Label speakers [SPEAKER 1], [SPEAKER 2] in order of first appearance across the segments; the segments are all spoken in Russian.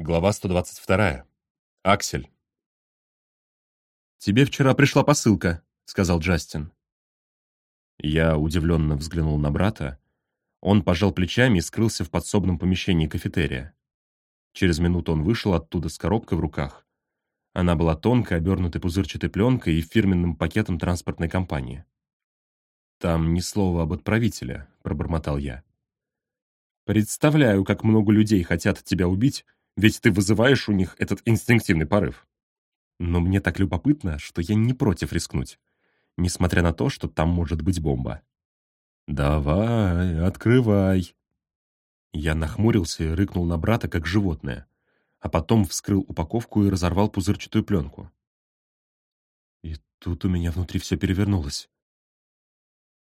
[SPEAKER 1] Глава 122. Аксель.
[SPEAKER 2] «Тебе вчера пришла посылка», — сказал Джастин.
[SPEAKER 1] Я удивленно взглянул на брата. Он пожал плечами и скрылся в подсобном помещении кафетерия. Через минуту он вышел оттуда с коробкой в руках. Она была тонкой, обернутой пузырчатой пленкой и фирменным пакетом транспортной компании. «Там ни слова об отправителе», — пробормотал я. «Представляю, как много людей хотят тебя убить, ведь ты вызываешь у них этот инстинктивный порыв. Но мне так любопытно, что я не против рискнуть, несмотря на то, что там может быть бомба. «Давай, открывай!» Я нахмурился и рыкнул на брата, как животное, а потом вскрыл упаковку и разорвал пузырчатую пленку. И тут у меня внутри все перевернулось.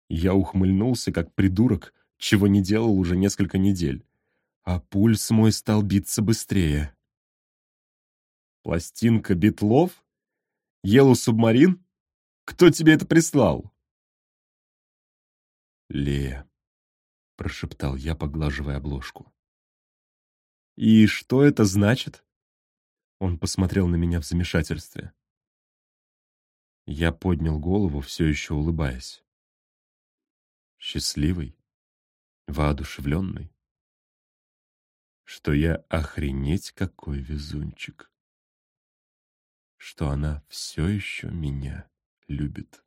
[SPEAKER 1] Я ухмыльнулся, как придурок, чего не делал уже несколько недель а пульс мой стал биться быстрее. «Пластинка Битлов? Елу Субмарин? Кто тебе это прислал?» «Лея», — прошептал я, поглаживая обложку. «И что это значит?» Он посмотрел на меня в замешательстве. Я поднял голову, все еще улыбаясь. Счастливый, воодушевленный что я охренеть какой везунчик, что она все еще меня любит.